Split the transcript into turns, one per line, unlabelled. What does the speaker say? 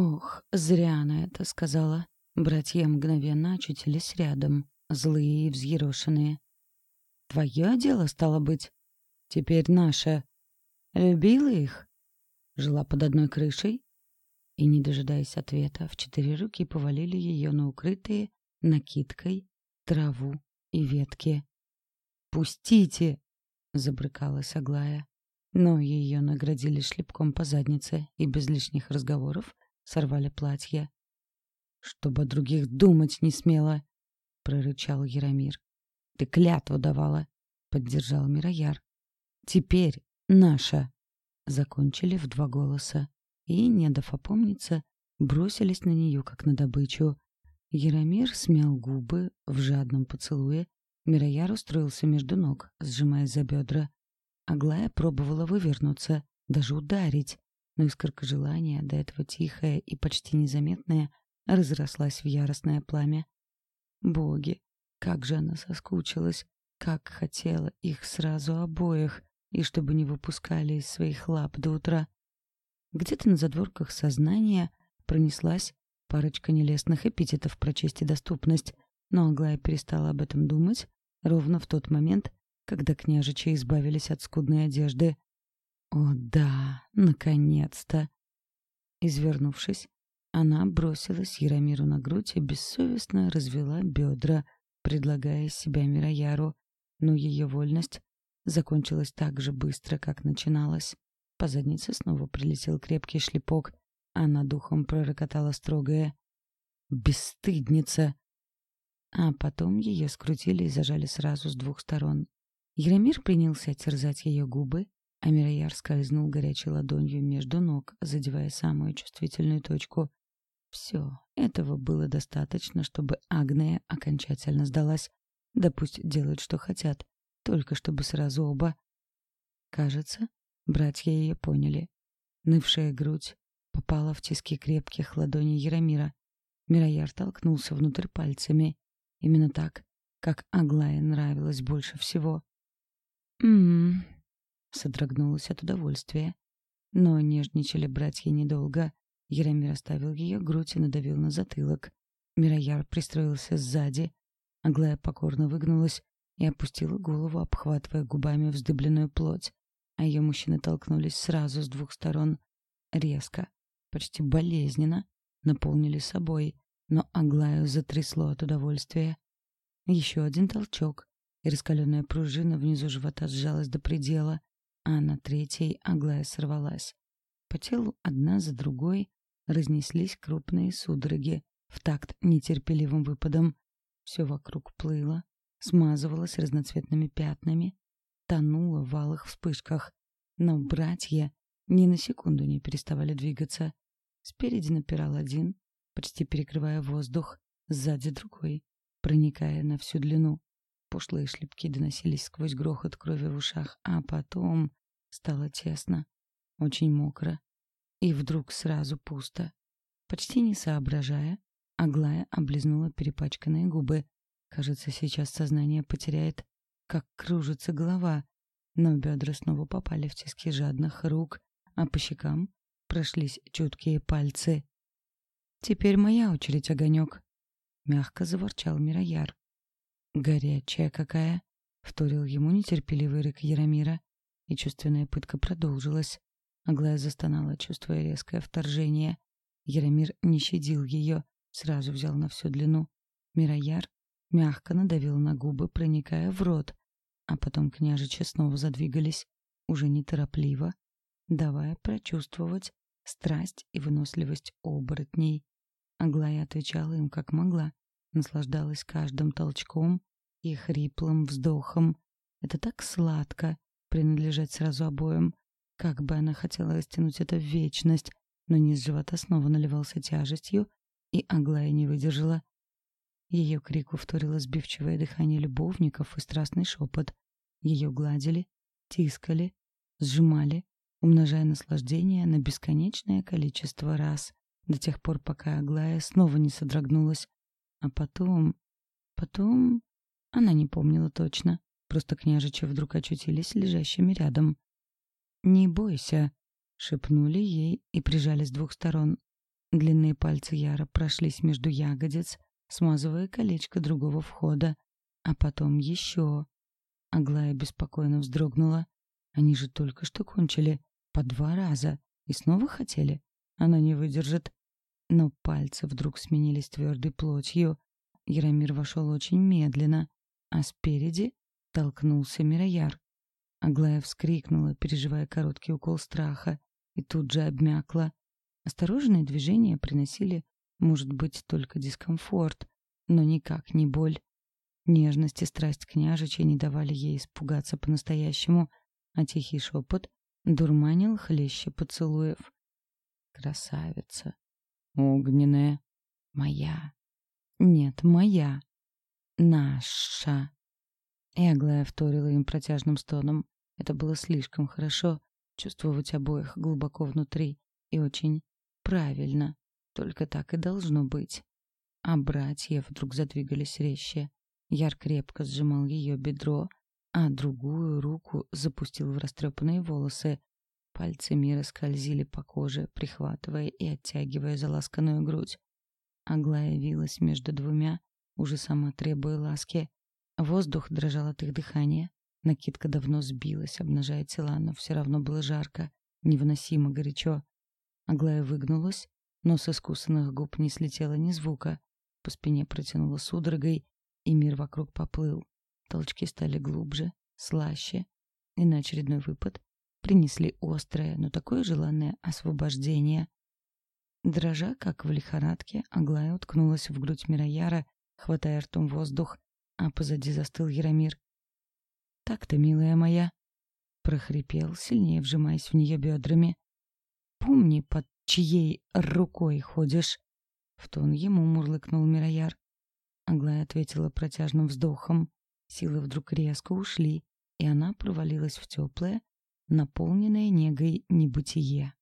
Ох, зря она это сказала. Братья мгновенно очутились рядом, злые и взъерошенные. «Твое дело, стало быть?» «Теперь наше. Любила их?» Жила под одной крышей?» И, не дожидаясь ответа, в четыре руки повалили ее на укрытые накидкой траву и ветки. «Пустите!» — забрыкалась Аглая. Но ее наградили шлепком по заднице и без лишних разговоров сорвали платье. «Чтобы других думать не смела!» — прорычал Яромир. «Ты клятву давала!» — поддержал Мирояр. «Теперь наша!» — закончили в два голоса. И, не дав опомниться, бросились на нее, как на добычу. Яромир смял губы в жадном поцелуе. Мирояр устроился между ног, сжимая за бедра. Аглая пробовала вывернуться, даже ударить, но искорка желания, до этого тихая и почти незаметная, разрослась в яростное пламя. Боги, как же она соскучилась, как хотела их сразу обоих, и чтобы не выпускали из своих лап до утра. Где-то на задворках сознания пронеслась парочка нелестных эпитетов про честь и доступность, но Аглая перестала об этом думать ровно в тот момент, когда княжичи избавились от скудной одежды. О да, наконец-то! Извернувшись, она бросилась Яромиру на грудь и бессовестно развела бедра, предлагая себя Мирояру, но ее вольность закончилась так же быстро, как начиналась. По заднице снова прилетел крепкий шлепок, а над духом пророкотала строгая «Бесстыдница!». А потом ее скрутили и зажали сразу с двух сторон. Яромир принялся терзать ее губы, а Мирояр скользнул горячей ладонью между ног, задевая самую чувствительную точку. Все, этого было достаточно, чтобы Агния окончательно сдалась. Да пусть делают, что хотят, только чтобы сразу оба. Кажется, братья ее поняли. Нывшая грудь попала в тиски крепких ладоней Яромира. Мирояр толкнулся внутрь пальцами. Именно так, как Аглае нравилось больше всего. «М-м-м», содрогнулась от удовольствия. Но нежничали братья недолго. Яромир оставил ее грудь и надавил на затылок. Мирояр пристроился сзади. Аглая покорно выгнулась и опустила голову, обхватывая губами вздыбленную плоть. А ее мужчины толкнулись сразу с двух сторон. Резко, почти болезненно, наполнили собой, но Аглаю затрясло от удовольствия. Еще один толчок, и раскаленная пружина внизу живота сжалась до предела, а на третьей Аглая сорвалась. По телу одна за другой разнеслись крупные судороги в такт нетерпеливым выпадом. Все вокруг плыло, смазывалось разноцветными пятнами, тонуло в алых вспышках. Но братья ни на секунду не переставали двигаться. Спереди напирал один, почти перекрывая воздух, сзади другой, проникая на всю длину. Пошлые шлепки доносились сквозь грохот крови в ушах, а потом стало тесно, очень мокро. И вдруг сразу пусто. Почти не соображая, Аглая облизнула перепачканные губы. Кажется, сейчас сознание потеряет, как кружится голова. Но бедра снова попали в тиски жадных рук, а по щекам прошлись чуткие пальцы. «Теперь моя очередь, огонек», — мягко заворчал Мирояр. «Горячая какая!» — вторил ему нетерпеливый рык Яромира. И чувственная пытка продолжилась. Аглая застонала, чувствуя резкое вторжение. Яромир не щадил ее, сразу взял на всю длину. Мирояр мягко надавил на губы, проникая в рот. А потом княжичи снова задвигались, уже неторопливо, давая прочувствовать страсть и выносливость оборотней. Аглая отвечала им как могла, наслаждалась каждым толчком и хриплым вздохом. Это так сладко принадлежать сразу обоим. Как бы она хотела растянуть это в вечность, но низ живота снова наливался тяжестью, и Аглая не выдержала. Ее крику вторило сбивчивое дыхание любовников и страстный шепот. Ее гладили, тискали, сжимали, умножая наслаждение на бесконечное количество раз, до тех пор, пока Аглая снова не содрогнулась. А потом... Потом... Она не помнила точно. Просто княжичи вдруг очутились лежащими рядом. «Не бойся», — шепнули ей и прижали с двух сторон. Длинные пальцы Яра прошлись между ягодиц, смазывая колечко другого входа, а потом еще. Аглая беспокойно вздрогнула. Они же только что кончили. По два раза. И снова хотели. Она не выдержит. Но пальцы вдруг сменились твердой плотью. Яромир вошел очень медленно, а спереди толкнулся Мирояр. Аглая вскрикнула, переживая короткий укол страха, и тут же обмякла. Осторожные движения приносили, может быть, только дискомфорт, но никак не боль. Нежность и страсть княжича не давали ей испугаться по-настоящему, а тихий шепот дурманил хлеще поцелуев. Красавица. Огненная. Моя. Нет, моя. Наша. И Аглая вторила им протяжным стоном. Это было слишком хорошо чувствовать обоих глубоко внутри и очень правильно. Только так и должно быть. А братья вдруг задвигались резче. Яр крепко сжимал ее бедро, а другую руку запустил в растрепанные волосы. Пальцы Мира скользили по коже, прихватывая и оттягивая заласканную грудь. Аглая вилась между двумя, уже сама требуя ласки. Воздух дрожал от их дыхания. Накидка давно сбилась, обнажая тела, но все равно было жарко, невыносимо горячо. Аглая выгнулась, но с искусанных губ не слетело ни звука. По спине протянуло судорогой, и мир вокруг поплыл. Толчки стали глубже, слаще, и на очередной выпад принесли острое, но такое желанное освобождение. Дрожа, как в лихорадке, Аглая уткнулась в грудь Мирояра, хватая ртом воздух, а позади застыл Яромир. «Так-то, милая моя!» — прохрипел, сильнее вжимаясь в нее бедрами. «Помни, под чьей рукой ходишь?» В тон ему мурлыкнул Мирояр. Аглая ответила протяжным вздохом. Силы вдруг резко ушли, и она провалилась в теплое, наполненное негой небытие.